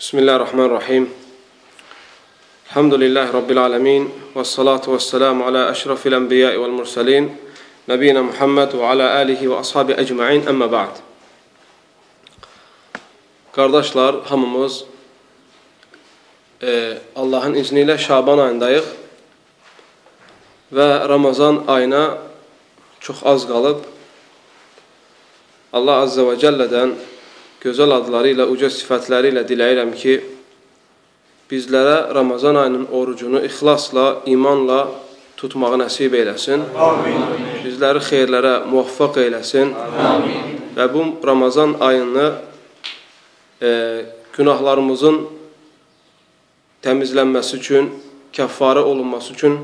Bismillahirrahmanirrahim. Elhamdülillahi Rabbil alemin. Və salatu və selamu alə əşrafil ənbiyai vəl mursalin. Nəbiyina Muhammed və alə alihi və ashabi əcma'in. Əmmə ba'd. Qardaşlar, hamımız e, Allahın izni ilə Şaban ayındayıq və Ramazan ayına çox az qalıb. Allah Azza və Cəllədən gözəl adları ilə, uca sifətləri ilə diləyirəm ki, bizlərə Ramazan ayının orucunu ixlasla, imanla tutmağı nəsib eyləsin. Amin. Bizləri xeyirlərə muvaffaq eyləsin. Amin. Və bu Ramazan ayını e, günahlarımızın təmizlənməsi üçün, kəffarə olunması üçün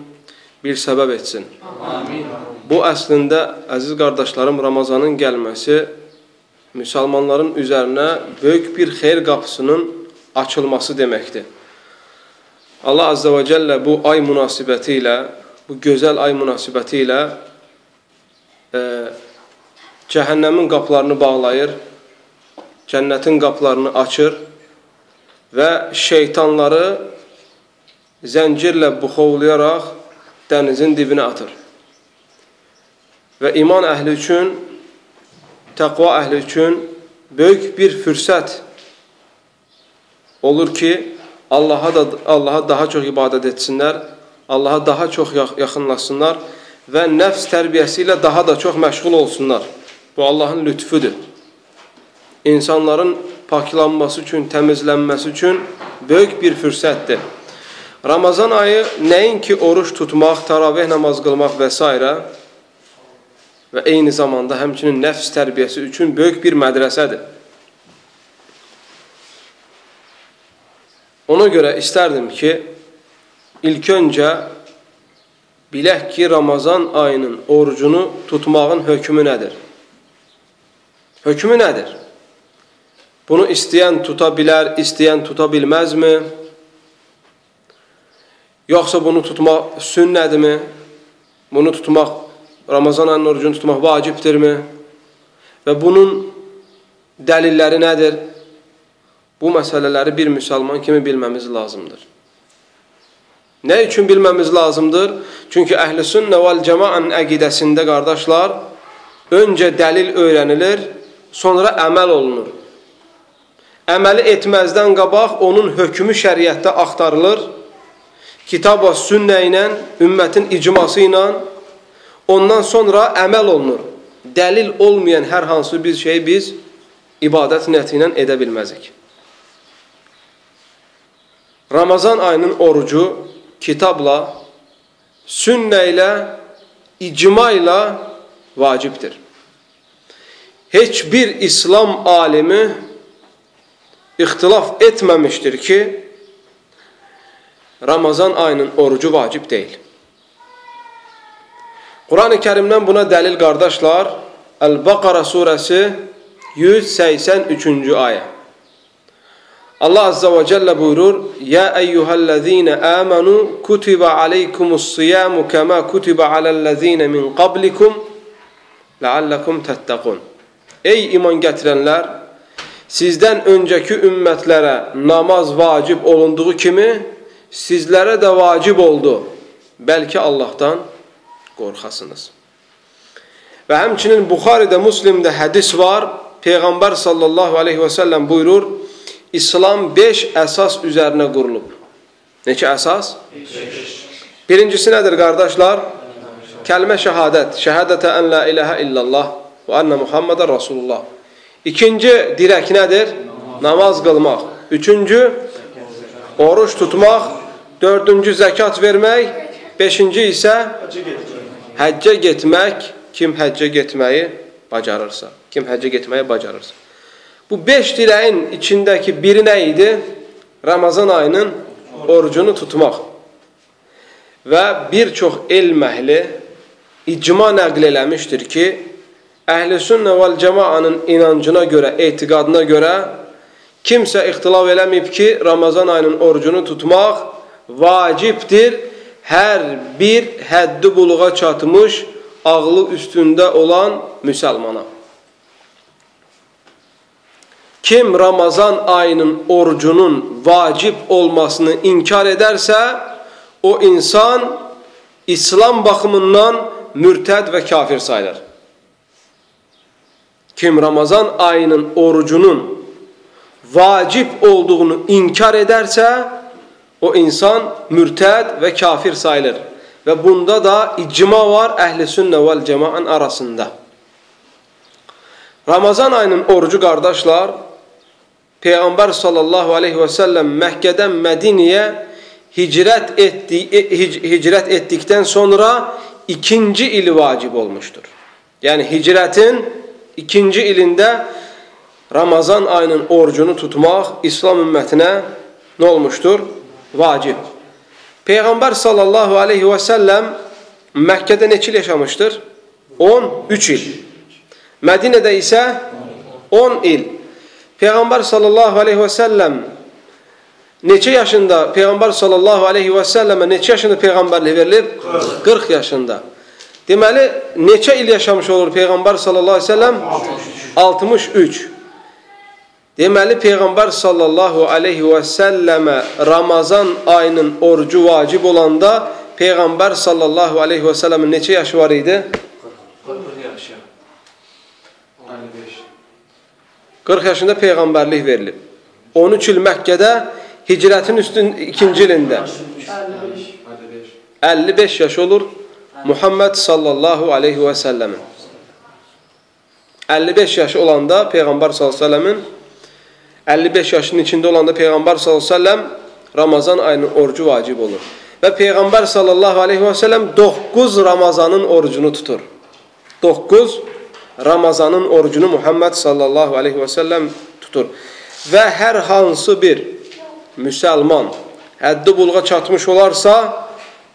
bir səbəb etsin. Amin. Bu əslində, əziz qardaşlarım, Ramazanın gəlməsi müsəlmanların üzərinə böyük bir xeyr qapısının açılması deməkdir. Allah Azza və Cəllə bu ay münasibəti ilə, bu gözəl ay münasibəti ilə e, cəhənnəmin qapılarını bağlayır, cənnətin qapılarını açır və şeytanları zəncirlə buxovlayaraq dənizin dibinə atır. Və iman əhli üçün təqva əhli üçün böyük bir fürsət olur ki, Allaha da Allaha daha çox ibadət etsinlər, Allaha daha çox yaxınlaşsınlar və nəfs tərbiyəsi ilə daha da çox məşğul olsunlar. Bu Allahın lütfüdür. İnsanların paklanması üçün, təmizlənməsi üçün böyük bir fürsətdir. Ramazan ayı nəinki oruç tutmaq, taraveh namaz qılmaq və s və eyni zamanda həmçinin nəfs tərbiyəsi üçün böyük bir mədrəsədir. Ona görə istərdim ki, ilk öncə bilək ki, Ramazan ayının orucunu tutmağın hökmü nədir? Hökmü nədir? Bunu istəyən tuta bilər, istəyən tuta bilməzmi? Yoxsa bunu tutmaq sünnədirmi? Bunu tutmaq Ramazan ayının orucunu tutmaq vacibdirmi? Və bunun dəlilləri nədir? Bu məsələləri bir müsəlman kimi bilməmiz lazımdır. Nə üçün bilməmiz lazımdır? Çünki əhl-i sünnə vəl cəmaanın əqidəsində qardaşlar, öncə dəlil öyrənilir, sonra əməl olunur. Əməli etməzdən qabaq onun hökmü şəriətdə axtarılır, kitab və sünnə ilə, ümmətin icması ilə, Ondan sonra əməl olunur. Dəlil olmayan hər hansı bir şey biz ibadət niyyəti ilə edə bilməzik. Ramazan ayının orucu kitabla, sünnə ilə, icma ilə vacibdir. Heç bir İslam alimi ixtilaf etməmişdir ki, Ramazan ayının orucu vacib deyil. Kur'an-ı Kerim'den buna delil kardeşler El-Bakara suresi 183. ayet. Allah azza ve celle buyurur: "Ya eyyuhellezine amenu kutiba aleykumus-siyamu kema kutiba alellezine min qablikum leallekum tettekun." Ey iman getirenler, sizden önceki ümmetlere namaz vacip olunduğu kimi sizlere de vacip oldu. Belki Allah'tan qorxasınız. Və həmçinin Buxaridə, Müslimdə hədis var. Peyğəmbər sallallahu aleyhi və səlləm buyurur, İslam 5 əsas üzərinə qurulub. Neçə əsas? Birincisi nədir qardaşlar? Kəlmə şəhadət. Şəhədətə ən la iləhə illallah və ənə Muhammedən Rasulullah. İkinci dirək nədir? Namaz qılmaq. Üçüncü, oruç tutmaq. Dördüncü, zəkat vermək. Beşinci isə həccə getmək, kim həccə getməyi bacarırsa, kim həccə getməyi bacarırsa. Bu beş diləyin içindəki biri nə idi? Ramazan ayının orucunu tutmaq. Və bir çox elm əhli icma nəql eləmişdir ki, əhl-i sünnə vəl cəmaanın inancına görə, etiqadına görə kimsə ixtilaf eləməyib ki, Ramazan ayının orucunu tutmaq vacibdir hər bir həddi buluğa çatmış, ağlı üstündə olan müsəlmana. kim Ramazan ayının orucunun vacib olmasını inkar ederse o insan İslam bakımından mürted ve kafir sayılır. Kim Ramazan ayının orucunun vacip olduğunu inkar ederse o insan mürted ve kafir sayılır. Ve bunda da icma var ehli sünne vel cemaat arasında. Ramazan ayının orucu kardeşler Peygamber sallallahu aleyhi ve sellem Mekke'den Medine'ye hicret, etti, hicret ettikten sonra ikinci ili vacip olmuştur. Yani hicretin ikinci ilinde Ramazan ayının orucunu tutmaq İslam ümmətinə nə olmuşdur? Vacib. Peyğəmbər sallallahu aleyhi və səlləm Məkkədə neçə il yaşamışdır? 13 il. Mədinədə isə 10 il. Peyğəmbər sallallahu aleyhi və səlləm neçə yaşında Peyğəmbər sallallahu aleyhi və səlləmə neçə yaşında Peyğəmbərlik verilib? 40, 40 yaşında. Deməli, neçə il yaşamış olur Peyğəmbər sallallahu aleyhi və səlləm? 63. Deməli, Peyğəmbər sallallahu aleyhi və səlləmə Ramazan ayının orucu vacib olanda Peyğəmbər sallallahu aleyhi və səlləmin neçə yaşı var idi? 40 yaşı. 40 yaşında Peyğəmbərlik verilib. 13 il Məkkədə hicrətin üstün ikinci ilində 55 yaş olur Muhammed sallallahu aleyhi və səlləmin 55 yaş olanda Peyğəmbər sallallahu aleyhi və səlləmin 55 yaşının içində olanda Peyğəmbər sallallahu aleyhi və səlləm Ramazan ayının orucu vacib olur. Və Peyğəmbər sallallahu aleyhi və səlləm 9 Ramazanın orucunu tutur. 9 Ramazanın orucunu Muhammed sallallahu aleyhi və səlləm tutur. Və hər hansı bir müsəlman həddi bulğa çatmış olarsa,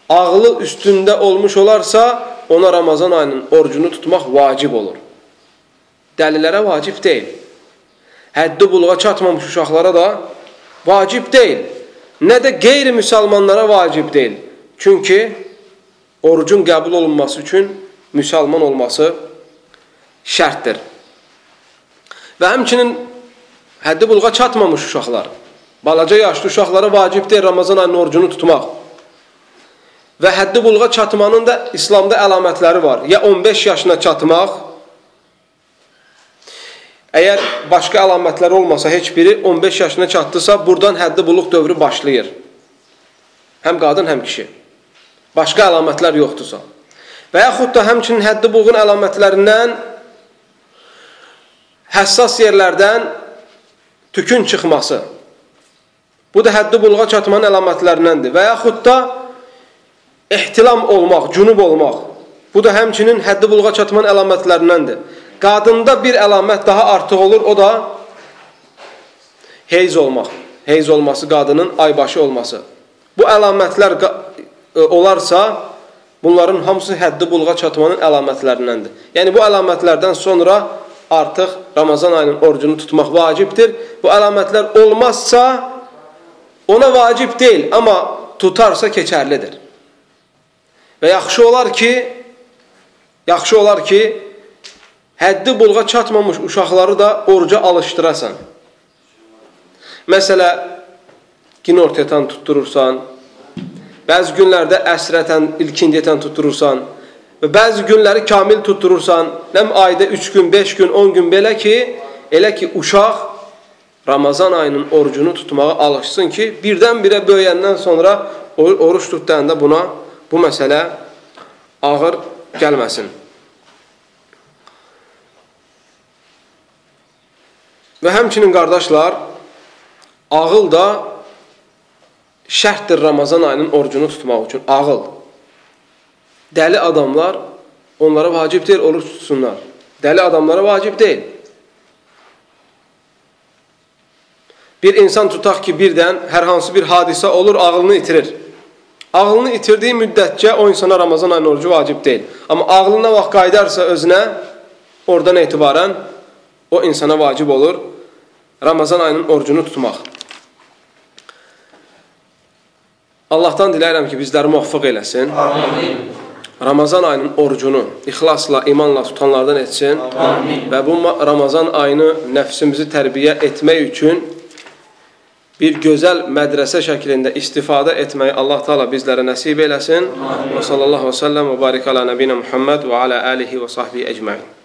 ağlı üstündə olmuş olarsa, ona Ramazan ayının orucunu tutmaq vacib olur. Dəlilərə vacib deyil. Həddi bulğa çatmamış uşaqlara da vacib deyil. Nə də qeyri-müsəlmanlara vacib deyil. Çünki orucun qəbul olunması üçün müsəlman olması şərtdir. Və həmçinin həddi bulğa çatmamış uşaqlar Balaca yaşlı uşaqlara vacib deyil Ramazan ayının orucunu tutmaq. Və həddi bulğa çatmanın da İslamda əlamətləri var. Ya 15 yaşına çatmaq, əgər başqa əlamətlər olmasa heç biri 15 yaşına çatdısa, buradan həddi buluq dövrü başlayır. Həm qadın, həm kişi. Başqa əlamətlər yoxdursa. Və yaxud da həmçinin həddi buluğun əlamətlərindən həssas yerlərdən tükün çıxması. Bu da həddi bulğa çatmanın əlamətlərindəndir. Və yaxud da ehtilam olmaq, cünub olmaq. Bu da həmçinin həddi bulğa çatmanın əlamətlərindəndir. Qadında bir əlamət daha artıq olur, o da heyz olmaq. Heyz olması qadının aybaşı olması. Bu əlamətlər e, olarsa, bunların hamısı həddi bulğa çatmanın əlamətlərindəndir. Yəni bu əlamətlərdən sonra artıq Ramazan ayının orucunu tutmaq vacibdir. Bu əlamətlər olmazsa, ona vacib deyil, amma tutarsa keçərlidir. Və yaxşı olar ki, yaxşı olar ki, həddi bulğa çatmamış uşaqları da oruca alışdırasan. Məsələ, ginortiyatan tutturursan, bəzi günlərdə əsrətən, ilkindiyətən tutturursan və bəzi günləri kamil tutturursan, nəm ayda 3 gün, 5 gün, 10 gün belə ki, elə ki, uşaq Ramazan ayının orucunu tutmağa alışsın ki, birdən-birə böyüyəndən sonra oruç tutduğunda buna bu məsələ ağır gəlməsin. Və həmçinin qardaşlar, ağıl da şərtdir Ramazan ayının orucunu tutmaq üçün. Ağıl. Dəli adamlar onlara vacib deyil, oruç tutsunlar. Dəli adamlara vacib deyil. Bir insan tutaq ki, birdən hər hansı bir hadisə olur, ağlını itirir. Ağlını itirdiyi müddətcə o insana Ramazan ayının orucu vacib deyil. Amma ağlına vaxt qaydarsa özünə, oradan etibarən o insana vacib olur Ramazan ayının orucunu tutmaq. Allahdan diləyirəm ki, bizləri muvaffaq eləsin. Amin. Ramazan ayının orucunu ixlasla, imanla tutanlardan etsin. Amin. Və bu Ramazan ayını nəfsimizi tərbiyə etmək üçün bir gözəl mədrəsə şəklində istifadə etməyi Allah Taala bizlərə nəsib eləsin. Amin. Və sallallahu və səlləm və barik ala nəbiyina Muhammed və ala alihi və sahbihi ecmaîn.